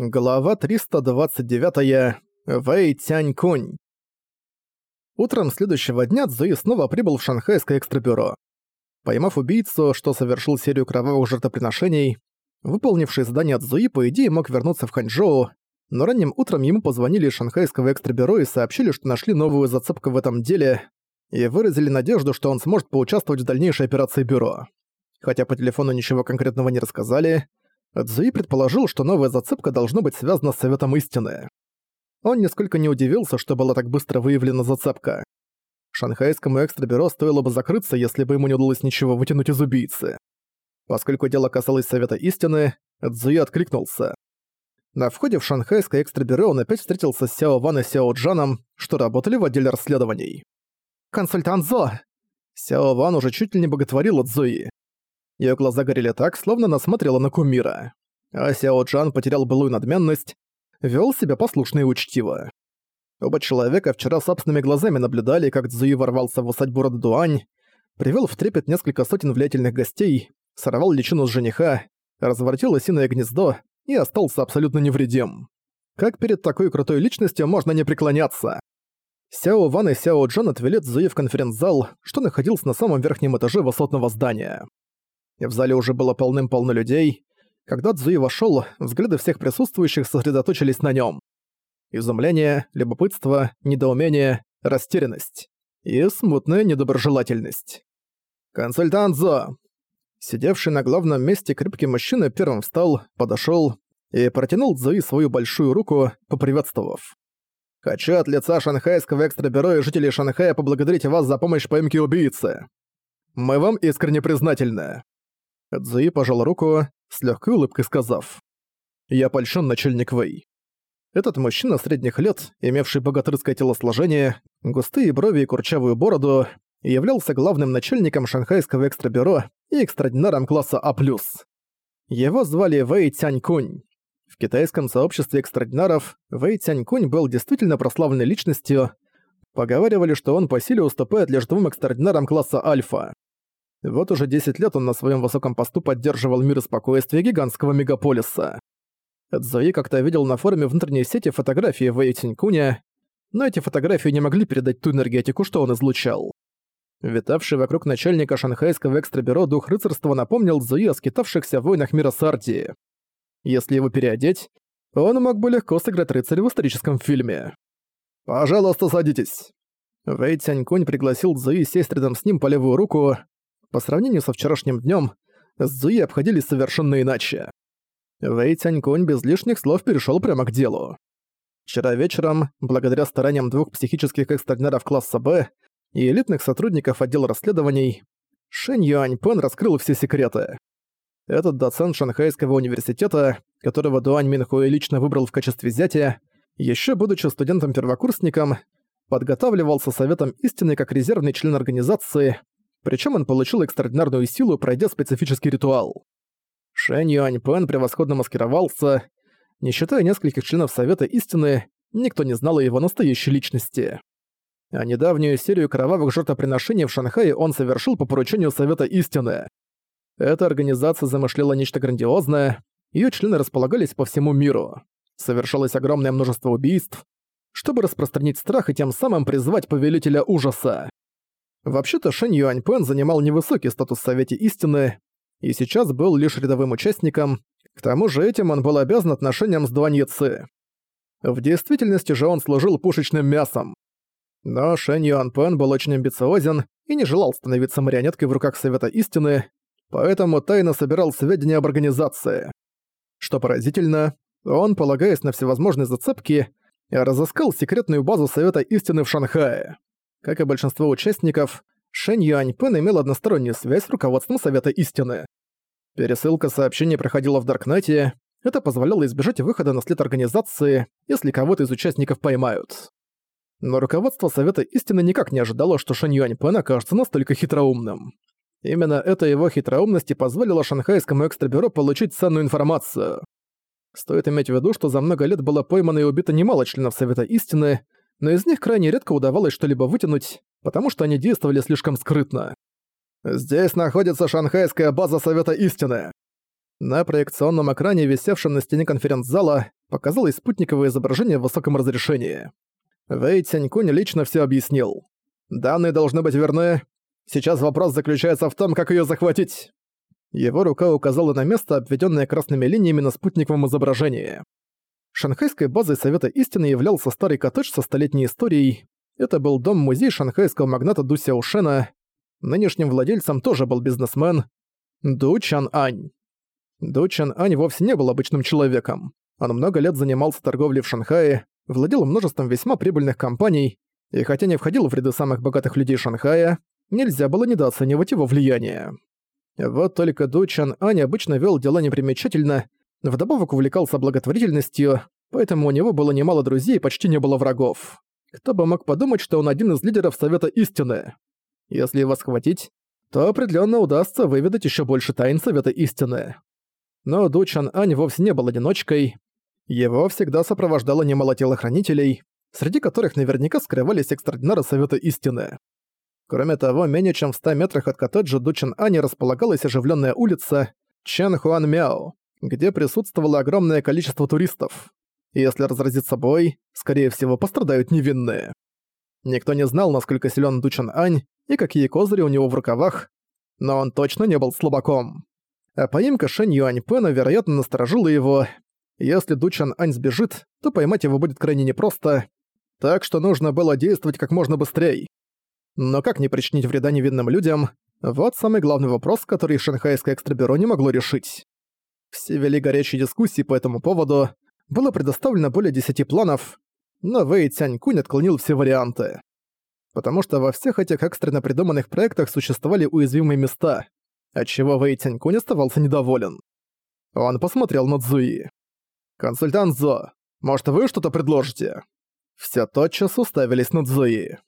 Глава 329. Вэй Тянь-Кунь. Утром следующего дня Цзуи снова прибыл в шанхайское экстрабюро. Поймав убийцу, что совершил серию кровавых жертвоприношений, выполнивший задание Цзуи, по идее, мог вернуться в Ханчжоу, но ранним утром ему позвонили из шанхайского экстрабюро и сообщили, что нашли новую зацепку в этом деле, и выразили надежду, что он сможет поучаствовать в дальнейшей операции бюро. Хотя по телефону ничего конкретного не рассказали, Цзуи предположил, что новая зацепка должна быть связана с Советом Истины. Он нисколько не удивился, что была так быстро выявлена зацепка. Шанхайскому экстрабюро стоило бы закрыться, если бы ему не удалось ничего вытянуть из убийцы. Поскольку дело касалось Совета Истины, Цзуи откликнулся. На входе в шанхайское экстрабюро он опять встретился с Сяо Ван и Сяо Джаном, что работали в отделе расследований. «Консультант Зо!» Сяо Ван уже чуть ли не боготворила Цзуи. Её глаза горели так, словно она смотрела на кумира. А Сяо Джан потерял былую надменность, вел себя послушно и учтиво. Оба человека вчера собственными глазами наблюдали, как Цзуи ворвался в усадьбу рода Дуань, привел в трепет несколько сотен влиятельных гостей, сорвал личину с жениха, разворотил осиное гнездо и остался абсолютно невредим. Как перед такой крутой личностью можно не преклоняться? Сяо Ван и Сяо Джан отвели Цзуи в конференц-зал, что находился на самом верхнем этаже высотного здания в зале уже было полным-полно людей. Когда Цзуи вошёл, взгляды всех присутствующих сосредоточились на нём. Изумление, любопытство, недоумение, растерянность и смутная недоброжелательность. «Консультант Зо!» Сидевший на главном месте крепкий мужчина первым встал, подошёл и протянул Цзуи свою большую руку, поприветствовав. «Хочу от лица шанхайского экстрабюро и жителей Шанхая поблагодарить вас за помощь в поимке убийцы. Мы вам искренне признательны. Цзуи пожал руку, с легкой улыбкой сказав. «Я польщен, начальник Вэй». Этот мужчина средних лет, имевший богатырское телосложение, густые брови и курчавую бороду, являлся главным начальником шанхайского экстрабюро и экстрадинаром класса А+. Его звали Вэй Тянькунь. В китайском сообществе экстрадинаров Вэй Тянькунь был действительно прославленной личностью. Поговаривали, что он по силе уступает лишь двум экстрадинарам класса Альфа. Вот уже 10 лет он на своем высоком посту поддерживал мир и спокойствие гигантского мегаполиса. Цзои как-то видел на форуме внутренней сети фотографии Вэй Тинькуня, но эти фотографии не могли передать ту энергетику, что он излучал. Витавший вокруг начальника шанхайского экстрабюро дух рыцарства напомнил Цзуи о скитавшихся войнах мира Сардии. Если его переодеть, он мог бы легко сыграть рыцаря в историческом фильме. «Пожалуйста, садитесь». Вэй Тянькунь пригласил Цзуи сесть рядом с ним по левую руку, по сравнению со вчерашним днем, Зуи обходились совершенно иначе. Вэй Тянькунь без лишних слов перешел прямо к делу. Вчера вечером, благодаря стараниям двух психических экстрадинаров класса Б и элитных сотрудников отдела расследований, Шэнь Юань Пен раскрыл все секреты. Этот доцент Шанхайского университета, которого Дуань Минхуэ лично выбрал в качестве зятя, еще будучи студентом-первокурсником, подготавливался Советом Истины как резервный член организации, причем он получил экстраординарную силу, пройдя специфический ритуал. Шэнь Юань Пэн превосходно маскировался. Не считая нескольких членов Совета Истины, никто не знал о его настоящей личности. А недавнюю серию кровавых жертвоприношений в Шанхае он совершил по поручению Совета Истины. Эта организация замышляла нечто грандиозное, ее члены располагались по всему миру. Совершалось огромное множество убийств, чтобы распространить страх и тем самым призвать Повелителя Ужаса. Вообще-то Шэнь Юаньпэн занимал невысокий статус в Совете Истины и сейчас был лишь рядовым участником, к тому же этим он был обязан отношениям с Дуань. В действительности же он служил пушечным мясом. Но Шэнь Юаньпэн был очень амбициозен и не желал становиться марионеткой в руках Совета Истины, поэтому тайно собирал сведения об организации. Что поразительно, он, полагаясь на всевозможные зацепки, разыскал секретную базу Совета Истины в Шанхае. Как и большинство участников, Шэнь Юаньпэн имел одностороннюю связь с руководством Совета Истины. Пересылка сообщений проходила в Даркнете, это позволяло избежать выхода на след организации, если кого-то из участников поймают. Но руководство Совета Истины никак не ожидало, что Шэнь Юаньпэн окажется настолько хитроумным. Именно эта его хитроумность и позволила шанхайскому экстрабюро получить ценную информацию. Стоит иметь в виду, что за много лет было поймано и убито немало членов Совета Истины, но из них крайне редко удавалось что-либо вытянуть, потому что они действовали слишком скрытно. «Здесь находится шанхайская база Совета Истины». На проекционном экране, висевшем на стене конференц-зала, показалось спутниковое изображение в высоком разрешении. Вэй Тянькунь лично все объяснил. «Данные должны быть верны. Сейчас вопрос заключается в том, как ее захватить». Его рука указала на место, обведенное красными линиями на спутниковом изображении. Шанхайской базой Совета Истины являлся старый коттедж со столетней историей. Это был дом-музей шанхайского магната Ду Сяошена. Нынешним владельцем тоже был бизнесмен Ду Чан Ань. Ду Чан Ань вовсе не был обычным человеком. Он много лет занимался торговлей в Шанхае, владел множеством весьма прибыльных компаний, и хотя не входил в ряды самых богатых людей Шанхая, нельзя было недооценивать его влияние. Вот только Ду Чан Ань обычно вел дела непримечательно, вдобавок увлекался благотворительностью, поэтому у него было немало друзей и почти не было врагов. Кто бы мог подумать, что он один из лидеров Совета Истины. Если его схватить, то определенно удастся выведать еще больше тайн Совета Истины. Но Ду Чан Ань вовсе не был одиночкой. Его всегда сопровождало немало телохранителей, среди которых наверняка скрывались экстраординары Совета Истины. Кроме того, менее чем в 100 метрах от коттеджа Дучин Ани располагалась оживленная улица Чен Хуан Мяо, где присутствовало огромное количество туристов. Если разразится бой, скорее всего, пострадают невинные. Никто не знал, насколько силен Дучин Ань и какие козыри у него в рукавах, но он точно не был слабаком. А поимка Шэнь Юаньпэна, вероятно, насторожила его, если Дучан Ань сбежит, то поймать его будет крайне непросто, так что нужно было действовать как можно быстрее. Но как не причинить вреда невинным людям, вот самый главный вопрос, который шанхайское экстрабюро не могло решить. Все вели горячие дискуссии по этому поводу, было предоставлено более десяти планов, но Вэй Цянь-Кунь отклонил все варианты. Потому что во всех этих экстренно придуманных проектах существовали уязвимые места, отчего Вэй Цянь-Кунь оставался недоволен. Он посмотрел на Цзуи. «Консультант Зо, может, вы что-то предложите?» Все тотчас уставились на Цзуи.